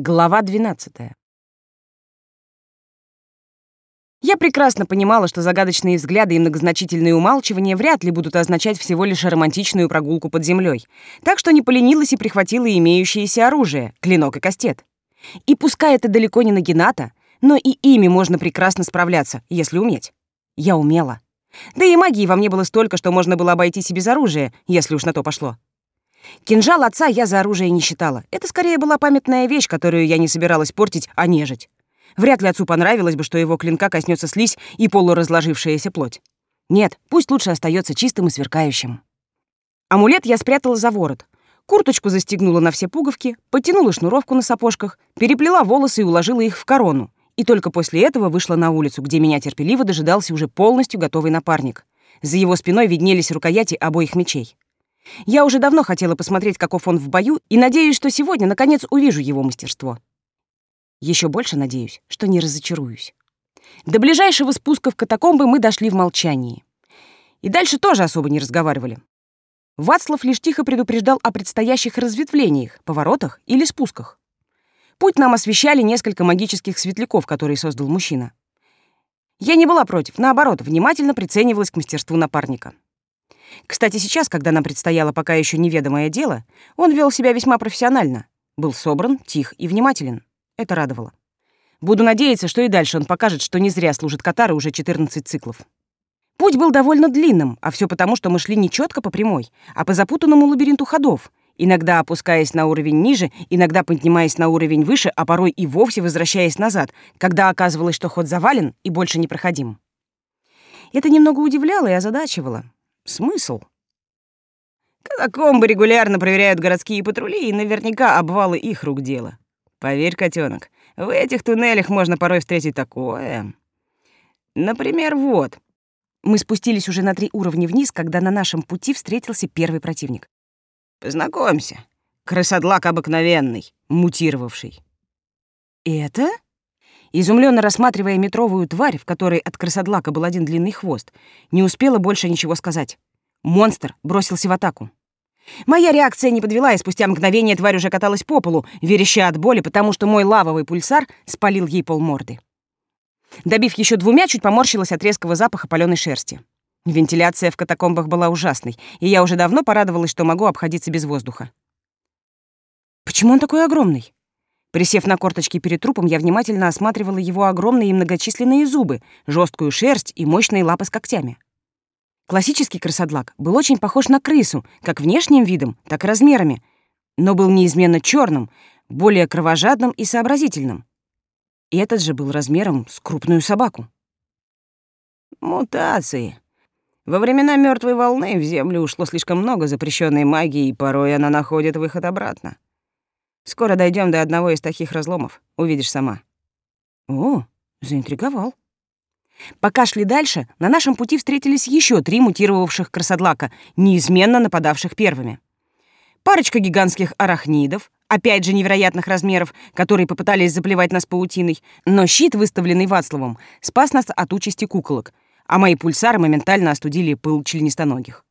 Глава 12. Я прекрасно понимала, что загадочные взгляды и многозначительные умалчивания вряд ли будут означать всего лишь романтичную прогулку под землей, так что не поленилась и прихватила имеющееся оружие — клинок и кастет. И пускай это далеко не нагината, но и ими можно прекрасно справляться, если уметь. Я умела. Да и магии во мне было столько, что можно было обойтись и без оружия, если уж на то пошло. Кинжал отца я за оружие не считала. Это скорее была памятная вещь, которую я не собиралась портить, а нежить. Вряд ли отцу понравилось бы, что его клинка коснется слизь и полуразложившаяся плоть. Нет, пусть лучше остается чистым и сверкающим. Амулет я спрятала за ворот. Курточку застегнула на все пуговки, потянула шнуровку на сапожках, переплела волосы и уложила их в корону. И только после этого вышла на улицу, где меня терпеливо дожидался уже полностью готовый напарник. За его спиной виднелись рукояти обоих мечей. Я уже давно хотела посмотреть, каков он в бою, и надеюсь, что сегодня, наконец, увижу его мастерство. Еще больше надеюсь, что не разочаруюсь. До ближайшего спуска в катакомбы мы дошли в молчании. И дальше тоже особо не разговаривали. Вацлав лишь тихо предупреждал о предстоящих разветвлениях, поворотах или спусках. Путь нам освещали несколько магических светляков, которые создал мужчина. Я не была против, наоборот, внимательно приценивалась к мастерству напарника. Кстати, сейчас, когда нам предстояло пока еще неведомое дело, он вел себя весьма профессионально, был собран, тих и внимателен. Это радовало. Буду надеяться, что и дальше он покажет, что не зря служит Катары уже 14 циклов. Путь был довольно длинным, а все потому, что мы шли не четко по прямой, а по запутанному лабиринту ходов, иногда опускаясь на уровень ниже, иногда поднимаясь на уровень выше, а порой и вовсе возвращаясь назад, когда оказывалось, что ход завален и больше не проходим. Это немного удивляло и озадачивало. Смысл? Катакомбы регулярно проверяют городские патрули, и наверняка обвалы их рук дело. Поверь, котенок, в этих туннелях можно порой встретить такое. Например, вот. Мы спустились уже на три уровня вниз, когда на нашем пути встретился первый противник. Познакомься. Крысодлак обыкновенный, мутировавший. Это? Изумленно рассматривая метровую тварь, в которой от крысодлака был один длинный хвост, не успела больше ничего сказать. Монстр бросился в атаку. Моя реакция не подвела, и спустя мгновение тварь уже каталась по полу, вереща от боли, потому что мой лавовый пульсар спалил ей полморды. Добив еще двумя, чуть поморщилась от резкого запаха паленой шерсти. Вентиляция в катакомбах была ужасной, и я уже давно порадовалась, что могу обходиться без воздуха. Почему он такой огромный? Присев на корточки перед трупом, я внимательно осматривала его огромные и многочисленные зубы, жесткую шерсть и мощные лапы с когтями. Классический крысодлак был очень похож на крысу, как внешним видом, так и размерами, но был неизменно черным, более кровожадным и сообразительным. И этот же был размером с крупную собаку. Мутации. Во времена мертвой волны в Землю ушло слишком много запрещенной магии, и порой она находит выход обратно. Скоро дойдем до одного из таких разломов. Увидишь сама. О, заинтриговал. Пока шли дальше, на нашем пути встретились еще три мутировавших красодлака, неизменно нападавших первыми. Парочка гигантских арахнидов, опять же невероятных размеров, которые попытались заплевать нас паутиной, но щит, выставленный Вацлавом, спас нас от участи куколок, а мои пульсары моментально остудили пыл членистоногих.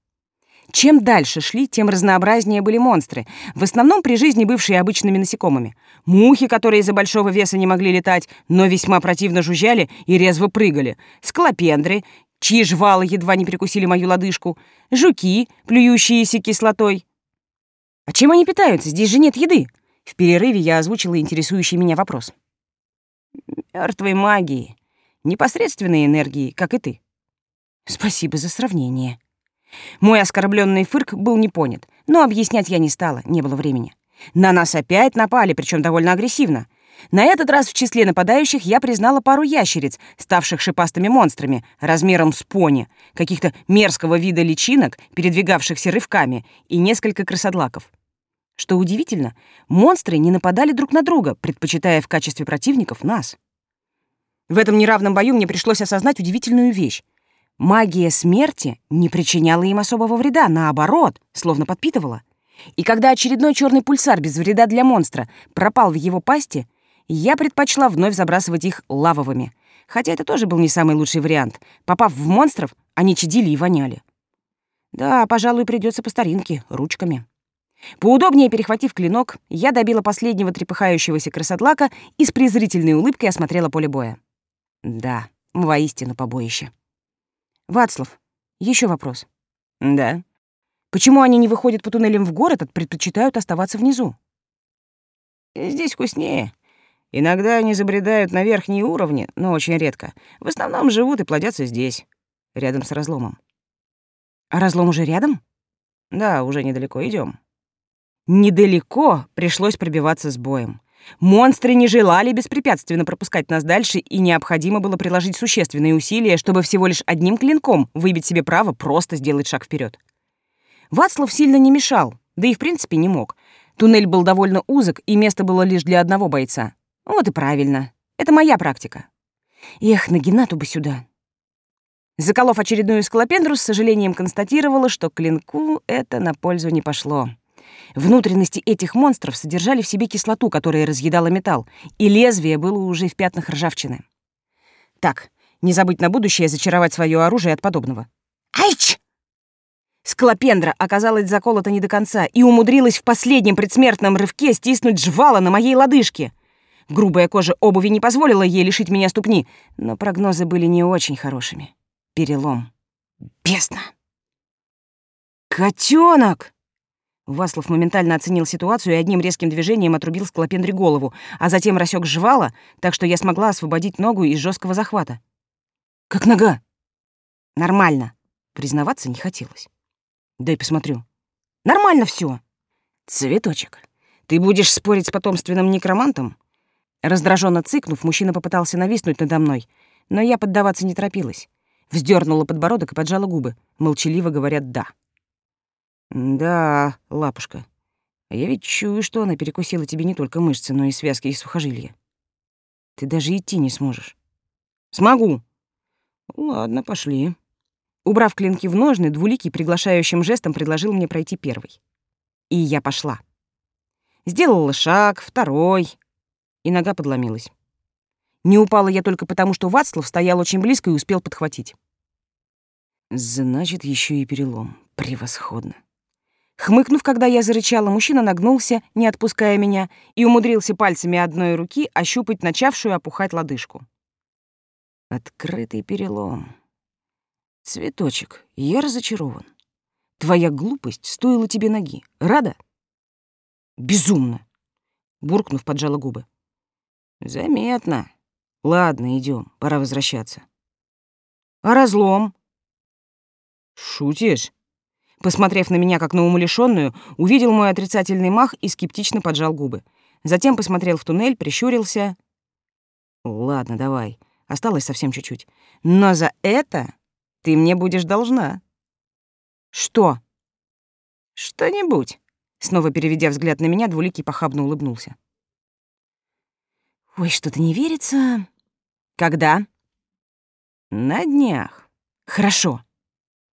Чем дальше шли, тем разнообразнее были монстры, в основном при жизни бывшие обычными насекомыми. Мухи, которые из-за большого веса не могли летать, но весьма противно жужжали и резво прыгали. Склопендры, чьи жвалы едва не прикусили мою лодыжку. Жуки, плюющиеся кислотой. А чем они питаются? Здесь же нет еды. В перерыве я озвучила интересующий меня вопрос. Мертвой магии. Непосредственной энергии, как и ты. Спасибо за сравнение. Мой оскорбленный фырк был не понят, но объяснять я не стала, не было времени. На нас опять напали, причем довольно агрессивно. На этот раз в числе нападающих я признала пару ящериц, ставших шипастыми монстрами, размером с пони, каких-то мерзкого вида личинок, передвигавшихся рывками, и несколько крысодлаков. Что удивительно, монстры не нападали друг на друга, предпочитая в качестве противников нас. В этом неравном бою мне пришлось осознать удивительную вещь. Магия смерти не причиняла им особого вреда, наоборот, словно подпитывала. И когда очередной черный пульсар без вреда для монстра пропал в его пасти, я предпочла вновь забрасывать их лавовыми. Хотя это тоже был не самый лучший вариант. Попав в монстров, они чадили и воняли. Да, пожалуй, придется по старинке, ручками. Поудобнее перехватив клинок, я добила последнего трепыхающегося красотлака и с презрительной улыбкой осмотрела поле боя. Да, воистину побоище. Вацлав, еще вопрос. Да. Почему они не выходят по туннелям в город, а предпочитают оставаться внизу? Здесь вкуснее. Иногда они забредают на верхние уровни, но очень редко. В основном живут и плодятся здесь, рядом с разломом. А разлом уже рядом? Да, уже недалеко. Идем. Недалеко пришлось пробиваться с боем. Монстры не желали беспрепятственно пропускать нас дальше, и необходимо было приложить существенные усилия, чтобы всего лишь одним клинком выбить себе право просто сделать шаг вперед. Вацлав сильно не мешал, да и в принципе не мог. Туннель был довольно узок, и место было лишь для одного бойца. Вот и правильно. Это моя практика. Эх, на Геннату бы сюда. Заколов очередную скалопендру, с сожалением констатировала, что клинку это на пользу не пошло. Внутренности этих монстров содержали в себе кислоту, которая разъедала металл, и лезвие было уже в пятнах ржавчины. Так, не забыть на будущее зачаровать свое оружие от подобного. Айч! Склопендра оказалась заколота не до конца и умудрилась в последнем предсмертном рывке стиснуть жвала на моей лодыжке. Грубая кожа обуви не позволила ей лишить меня ступни, но прогнозы были не очень хорошими. Перелом. Бездна. «Котёнок!» Васлов моментально оценил ситуацию и одним резким движением отрубил Склопендре голову, а затем рассек жвала, так что я смогла освободить ногу из жесткого захвата. «Как нога?» «Нормально». Признаваться не хотелось. «Дай посмотрю». «Нормально все. «Цветочек, ты будешь спорить с потомственным некромантом?» Раздраженно цыкнув, мужчина попытался нависнуть надо мной, но я поддаваться не торопилась. Вздернула подбородок и поджала губы, молчаливо говорят «да». «Да, лапушка, а я ведь чую, что она перекусила тебе не только мышцы, но и связки и сухожилия. Ты даже идти не сможешь». «Смогу». «Ладно, пошли». Убрав клинки в ножны, Двуликий приглашающим жестом предложил мне пройти первый. И я пошла. Сделала шаг, второй, и нога подломилась. Не упала я только потому, что Вацлав стоял очень близко и успел подхватить. Значит, еще и перелом. Превосходно. Хмыкнув, когда я зарычала, мужчина нагнулся, не отпуская меня, и умудрился пальцами одной руки ощупать начавшую опухать лодыжку. Открытый перелом. Цветочек, я разочарован. Твоя глупость стоила тебе ноги. Рада? Безумно. Буркнув, поджала губы. Заметно. Ладно, идем, пора возвращаться. А разлом? Шутишь? Посмотрев на меня как на умалишённую, увидел мой отрицательный мах и скептично поджал губы. Затем посмотрел в туннель, прищурился. «Ладно, давай. Осталось совсем чуть-чуть. Но за это ты мне будешь должна». «Что?» «Что-нибудь», — снова переведя взгляд на меня, двуликий похабно улыбнулся. «Ой, что-то не верится. Когда?» «На днях». «Хорошо.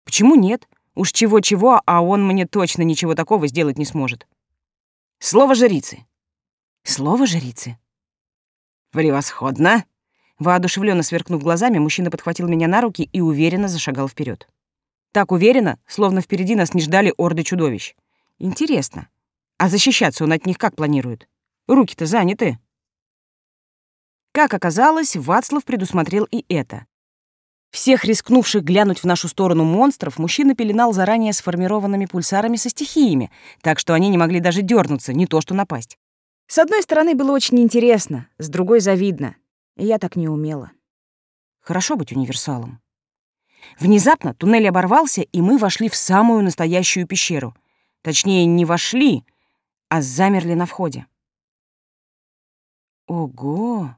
Почему нет? Уж чего-чего, а он мне точно ничего такого сделать не сможет. Слово жрицы. Слово жрицы. Превосходно. Воодушевленно сверкнув глазами, мужчина подхватил меня на руки и уверенно зашагал вперед. Так уверенно, словно впереди нас не ждали орды чудовищ. Интересно, а защищаться он от них как планирует? Руки-то заняты. Как оказалось, Вацлав предусмотрел и это. Всех рискнувших глянуть в нашу сторону монстров мужчина пеленал заранее сформированными пульсарами со стихиями, так что они не могли даже дернуться, не то что напасть. С одной стороны, было очень интересно, с другой — завидно. Я так не умела. Хорошо быть универсалом. Внезапно туннель оборвался, и мы вошли в самую настоящую пещеру. Точнее, не вошли, а замерли на входе. Ого!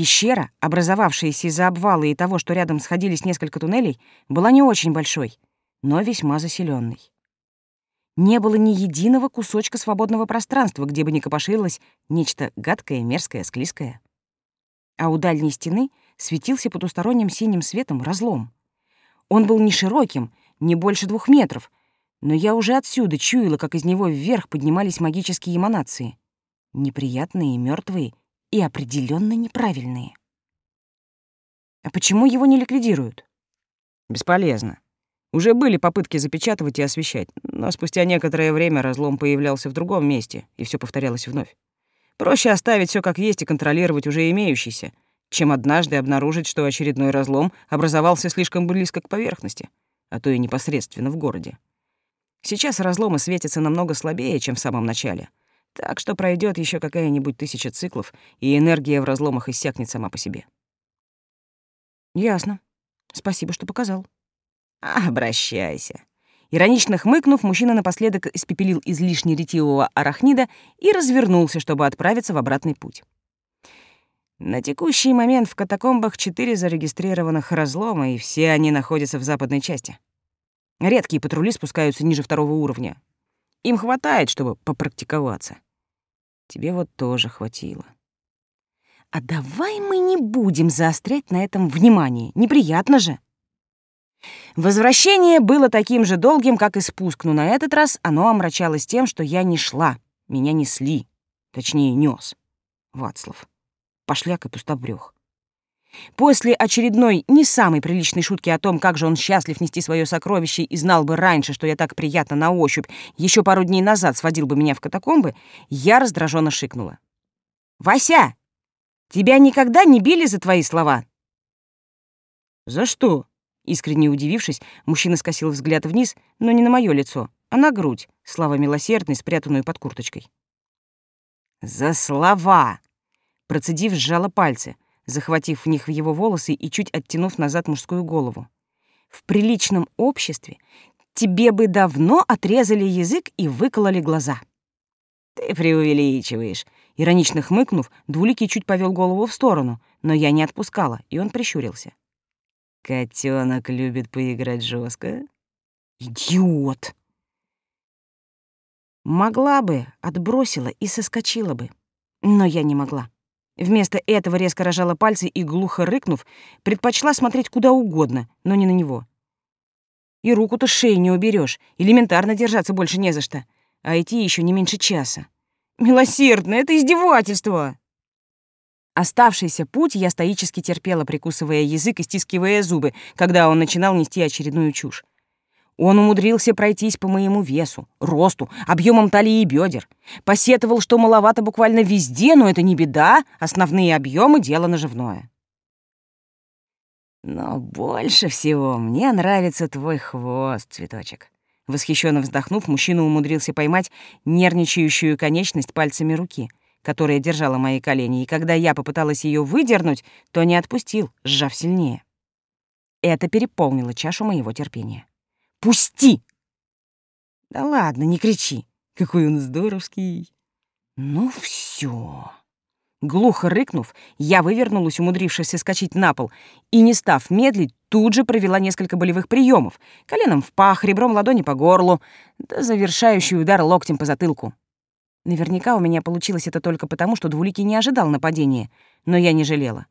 Пещера, образовавшаяся из-за обвала и того, что рядом сходились несколько туннелей, была не очень большой, но весьма заселенной. Не было ни единого кусочка свободного пространства, где бы не копошилось нечто гадкое, мерзкое, склизкое. А у дальней стены светился потусторонним синим светом разлом. Он был не широким, не больше двух метров, но я уже отсюда чуяла, как из него вверх поднимались магические эманации. Неприятные, мертвые и определенно неправильные. А почему его не ликвидируют? Бесполезно. Уже были попытки запечатывать и освещать, но спустя некоторое время разлом появлялся в другом месте, и все повторялось вновь. Проще оставить все как есть и контролировать уже имеющийся, чем однажды обнаружить, что очередной разлом образовался слишком близко к поверхности, а то и непосредственно в городе. Сейчас разломы светятся намного слабее, чем в самом начале, так что пройдет еще какая-нибудь тысяча циклов, и энергия в разломах иссякнет сама по себе. Ясно. Спасибо, что показал. Обращайся. Иронично хмыкнув, мужчина напоследок испепелил излишне ретивого арахнида и развернулся, чтобы отправиться в обратный путь. На текущий момент в катакомбах четыре зарегистрированных разлома, и все они находятся в западной части. Редкие патрули спускаются ниже второго уровня. Им хватает, чтобы попрактиковаться. Тебе вот тоже хватило. А давай мы не будем заострять на этом внимание. Неприятно же. Возвращение было таким же долгим, как и спуск, но на этот раз оно омрачалось тем, что я не шла, меня несли, точнее, нес. Вацлав. Пошляк и пустобрёх. После очередной не самой приличной шутки о том, как же он счастлив нести свое сокровище и знал бы раньше, что я так приятно на ощупь, еще пару дней назад сводил бы меня в катакомбы, я раздраженно шикнула. «Вася, тебя никогда не били за твои слова?» «За что?» Искренне удивившись, мужчина скосил взгляд вниз, но не на мое лицо, а на грудь, слава милосердной, спрятанную под курточкой. «За слова!» Процедив, сжала пальцы, захватив в них его волосы и чуть оттянув назад мужскую голову. «В приличном обществе тебе бы давно отрезали язык и выкололи глаза». «Ты преувеличиваешь», — иронично хмыкнув, Двуликий чуть повел голову в сторону, но я не отпускала, и он прищурился. Котенок любит поиграть жестко. Идиот! Могла бы, отбросила и соскочила бы. Но я не могла. Вместо этого резко рожала пальцы и, глухо рыкнув, предпочла смотреть куда угодно, но не на него. И руку-то шеи не уберешь, элементарно держаться больше не за что, а идти еще не меньше часа. Милосердно, это издевательство! Оставшийся путь я стоически терпела, прикусывая язык и стискивая зубы, когда он начинал нести очередную чушь. Он умудрился пройтись по моему весу, росту, объемам талии и бедер. Посетовал, что маловато буквально везде, но это не беда, основные объемы — дело наживное. Но больше всего мне нравится твой хвост, цветочек. Восхищенно вздохнув, мужчина умудрился поймать нервничающую конечность пальцами руки — которая держала мои колени, и когда я попыталась ее выдернуть, то не отпустил, сжав сильнее. Это переполнило чашу моего терпения. «Пусти!» «Да ладно, не кричи. Какой он здоровский!» «Ну все. Глухо рыкнув, я вывернулась, умудрившись скачать на пол, и, не став медлить, тут же провела несколько болевых приемов: коленом в пах, ребром ладони по горлу, да завершающий удар локтем по затылку. Наверняка у меня получилось это только потому, что Двуликий не ожидал нападения, но я не жалела.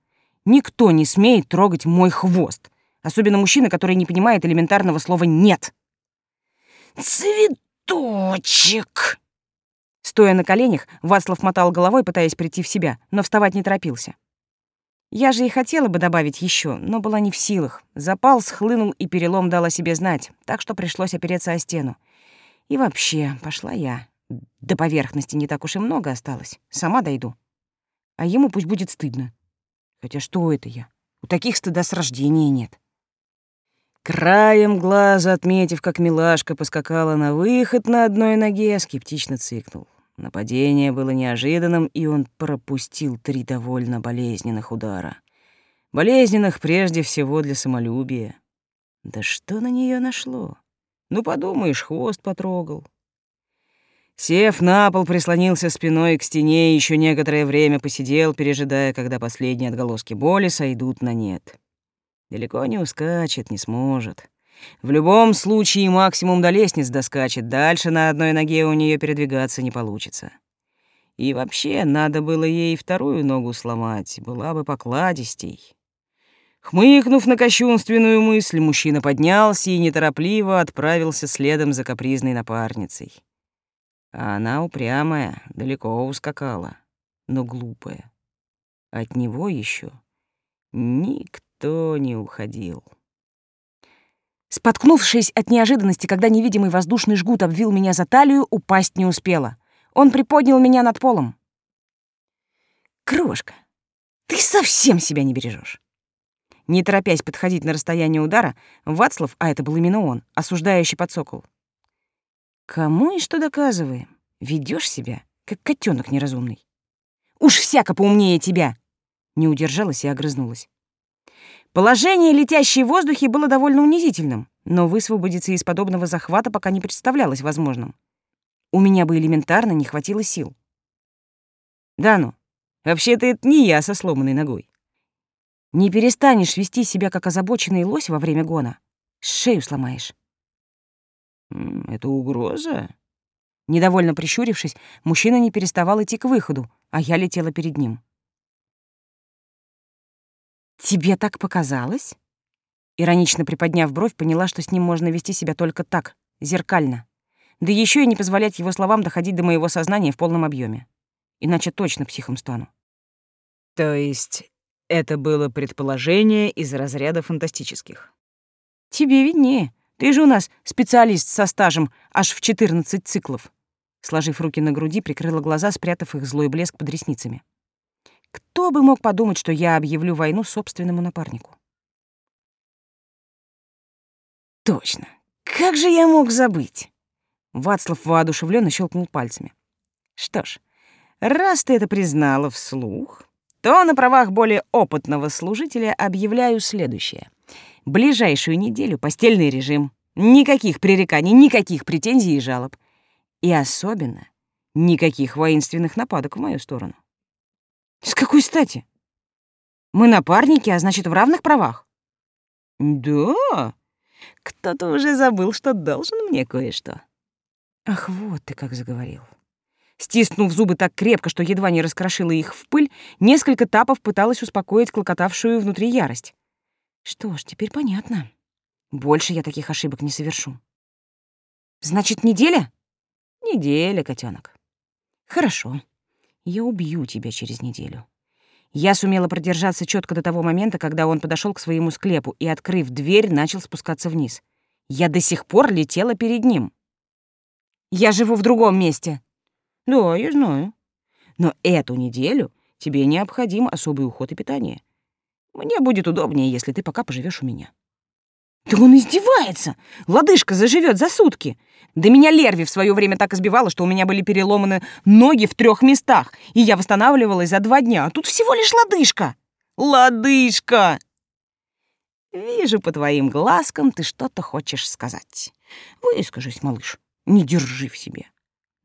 Никто не смеет трогать мой хвост, особенно мужчина, который не понимает элементарного слова «нет». «Цветочек!» Стоя на коленях, Вацлав мотал головой, пытаясь прийти в себя, но вставать не торопился. Я же и хотела бы добавить еще, но была не в силах. Запал схлынул, и перелом дал о себе знать, так что пришлось опереться о стену. И вообще, пошла я. До поверхности не так уж и много осталось. Сама дойду. А ему пусть будет стыдно. Хотя что это я? У таких стыда с рождения нет. Краем глаза, отметив, как милашка поскакала на выход на одной ноге, скептично цикнул. Нападение было неожиданным, и он пропустил три довольно болезненных удара. Болезненных прежде всего для самолюбия. Да что на нее нашло? Ну, подумаешь, хвост потрогал, Сев на пол, прислонился спиной к стене и еще некоторое время посидел, пережидая, когда последние отголоски боли сойдут на нет. Далеко не ускачет, не сможет. В любом случае максимум до лестниц доскачет, дальше на одной ноге у нее передвигаться не получится. И вообще, надо было ей вторую ногу сломать, была бы покладистей. Хмыкнув на кощунственную мысль, мужчина поднялся и неторопливо отправился следом за капризной напарницей. А она упрямая, далеко ускакала, но глупая. От него еще никто не уходил. Споткнувшись от неожиданности, когда невидимый воздушный жгут обвил меня за талию, упасть не успела. Он приподнял меня над полом. «Крошка, ты совсем себя не бережешь. Не торопясь подходить на расстояние удара, Вацлав, а это был именно он, осуждающий подсокол. «Кому и что доказываем? Ведешь себя, как котенок неразумный. Уж всяко поумнее тебя!» Не удержалась и огрызнулась. Положение, летящее в воздухе, было довольно унизительным, но высвободиться из подобного захвата пока не представлялось возможным. У меня бы элементарно не хватило сил. Да ну, вообще-то это не я со сломанной ногой. Не перестанешь вести себя как озабоченный лось во время гона, шею сломаешь. «Это угроза?» Недовольно прищурившись, мужчина не переставал идти к выходу, а я летела перед ним. «Тебе так показалось?» Иронично приподняв бровь, поняла, что с ним можно вести себя только так, зеркально. Да еще и не позволять его словам доходить до моего сознания в полном объеме. Иначе точно психом стану. То есть это было предположение из разряда фантастических? Тебе виднее. Ты же у нас специалист со стажем аж в 14 циклов. Сложив руки на груди, прикрыла глаза, спрятав их злой блеск под ресницами. Кто бы мог подумать, что я объявлю войну собственному напарнику? Точно. Как же я мог забыть? Вацлав воодушевленно щелкнул пальцами. Что ж, раз ты это признала вслух, то на правах более опытного служителя объявляю следующее. Ближайшую неделю постельный режим. Никаких пререканий, никаких претензий и жалоб. И особенно никаких воинственных нападок в мою сторону. С какой стати? Мы напарники, а значит, в равных правах. Да? Кто-то уже забыл, что должен мне кое-что. Ах, вот ты как заговорил. Стиснув зубы так крепко, что едва не раскрошила их в пыль, несколько тапов пыталась успокоить клокотавшую внутри ярость. Что ж, теперь понятно. Больше я таких ошибок не совершу. Значит, неделя? Неделя, котенок. Хорошо. Я убью тебя через неделю. Я сумела продержаться четко до того момента, когда он подошел к своему склепу и, открыв дверь, начал спускаться вниз. Я до сих пор летела перед ним. Я живу в другом месте. Да, я знаю. Но эту неделю тебе необходим особый уход и питание. Мне будет удобнее, если ты пока поживешь у меня. Да он издевается! Лодыжка заживет за сутки. Да меня Лерви в свое время так избивала, что у меня были переломаны ноги в трех местах, и я восстанавливалась за два дня, а тут всего лишь лодыжка. Лодыжка! Вижу по твоим глазкам, ты что-то хочешь сказать. Выскажись, малыш, не держи в себе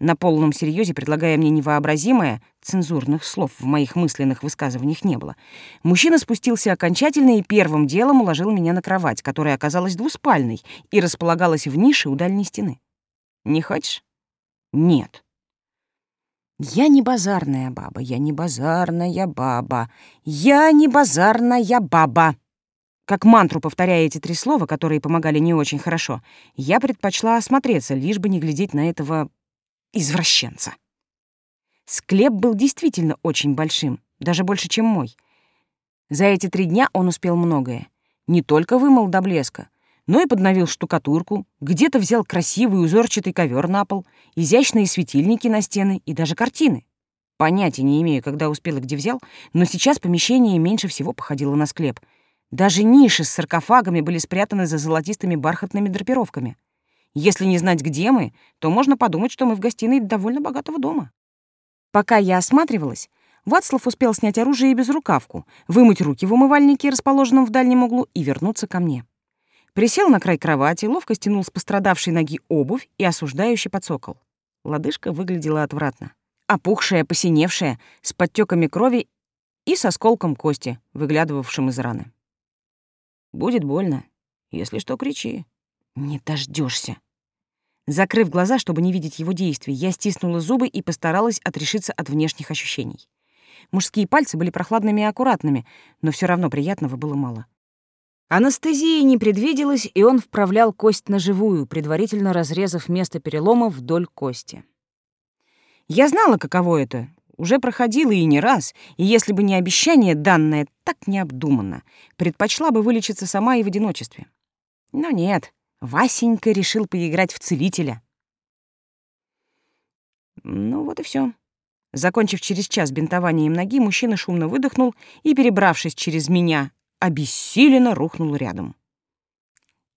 на полном серьезе предлагая мне невообразимое, цензурных слов в моих мысленных высказываниях не было, мужчина спустился окончательно и первым делом уложил меня на кровать, которая оказалась двуспальной и располагалась в нише у дальней стены. «Не хочешь?» «Нет». «Я не базарная баба, я не базарная баба, я не базарная баба». Как мантру повторяя эти три слова, которые помогали не очень хорошо, я предпочла осмотреться, лишь бы не глядеть на этого извращенца. Склеп был действительно очень большим, даже больше, чем мой. За эти три дня он успел многое. Не только вымыл до блеска, но и подновил штукатурку, где-то взял красивый узорчатый ковер на пол, изящные светильники на стены и даже картины. Понятия не имею, когда успел и где взял, но сейчас помещение меньше всего походило на склеп. Даже ниши с саркофагами были спрятаны за золотистыми бархатными драпировками. Если не знать, где мы, то можно подумать, что мы в гостиной довольно богатого дома. Пока я осматривалась, Вацлав успел снять оружие и безрукавку, вымыть руки в умывальнике, расположенном в дальнем углу, и вернуться ко мне. Присел на край кровати, ловко стянул с пострадавшей ноги обувь и осуждающе подсокол. Лодыжка выглядела отвратно. Опухшая, посиневшая, с подтеками крови и с осколком кости, выглядывавшим из раны. «Будет больно. Если что, кричи». «Не дождешься. Закрыв глаза, чтобы не видеть его действий, я стиснула зубы и постаралась отрешиться от внешних ощущений. Мужские пальцы были прохладными и аккуратными, но все равно приятного было мало. Анестезии не предвиделось, и он вправлял кость на живую, предварительно разрезав место перелома вдоль кости. Я знала, каково это, уже проходила и не раз, и если бы не обещание, данное так необдуманно, предпочла бы вылечиться сама и в одиночестве. Но нет, Васенька решил поиграть в целителя. Ну вот и все. Закончив через час бинтованием ноги, мужчина шумно выдохнул и, перебравшись через меня, обессиленно рухнул рядом.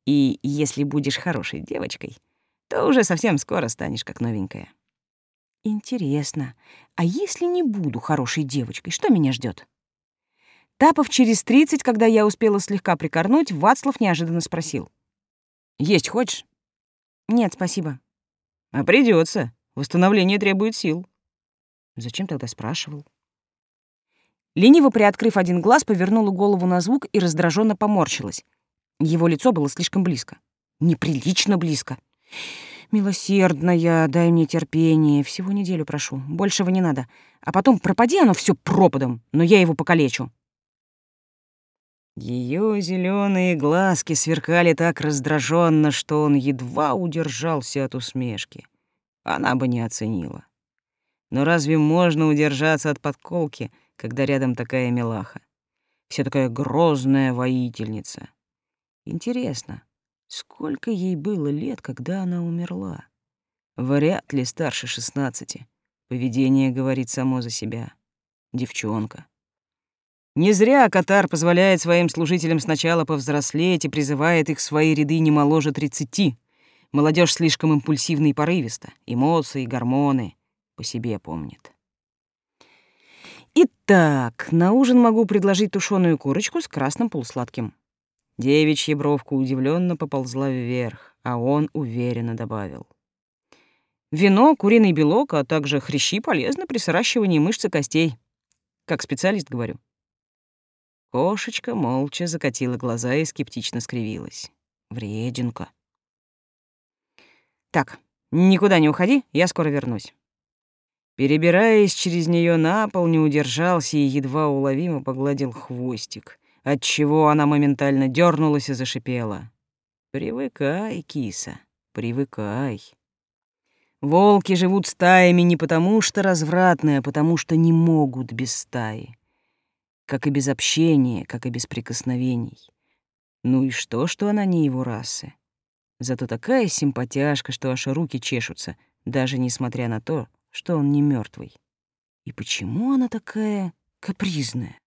И если будешь хорошей девочкой, то уже совсем скоро станешь как новенькая. Интересно, а если не буду хорошей девочкой, что меня ждет? Тапов через тридцать, когда я успела слегка прикорнуть, Вацлав неожиданно спросил. «Есть хочешь?» «Нет, спасибо». «А придется. Восстановление требует сил». Зачем тогда спрашивал? Лениво приоткрыв один глаз, повернула голову на звук и раздраженно поморщилась. Его лицо было слишком близко. Неприлично близко. «Милосердная, дай мне терпение. Всего неделю прошу. Большего не надо. А потом пропади оно все пропадом, но я его покалечу». Ее зеленые глазки сверкали так раздраженно, что он едва удержался от усмешки. Она бы не оценила. Но разве можно удержаться от подколки, когда рядом такая милаха? Вся такая грозная воительница. Интересно, сколько ей было лет, когда она умерла? Вряд ли старше шестнадцати. Поведение говорит само за себя. Девчонка. Не зря Катар позволяет своим служителям сначала повзрослеть и призывает их в свои ряды не моложе тридцати. Молодежь слишком импульсивна и порывиста. Эмоции, гормоны по себе помнит. Итак, на ужин могу предложить тушеную курочку с красным полусладким. Девичья бровка удивленно поползла вверх, а он уверенно добавил. Вино, куриный белок, а также хрящи полезны при сращивании мышц и костей. Как специалист говорю. Кошечка молча закатила глаза и скептично скривилась. Врединка. Так, никуда не уходи, я скоро вернусь. Перебираясь через нее на пол, не удержался и едва уловимо погладил хвостик, отчего она моментально дернулась и зашипела. «Привыкай, киса, привыкай». Волки живут стаями не потому, что развратные, а потому, что не могут без стаи. Как и без общения, как и без прикосновений. Ну и что, что она не его расы? Зато такая симпатяшка, что аж руки чешутся, даже несмотря на то, что он не мертвый. И почему она такая капризная?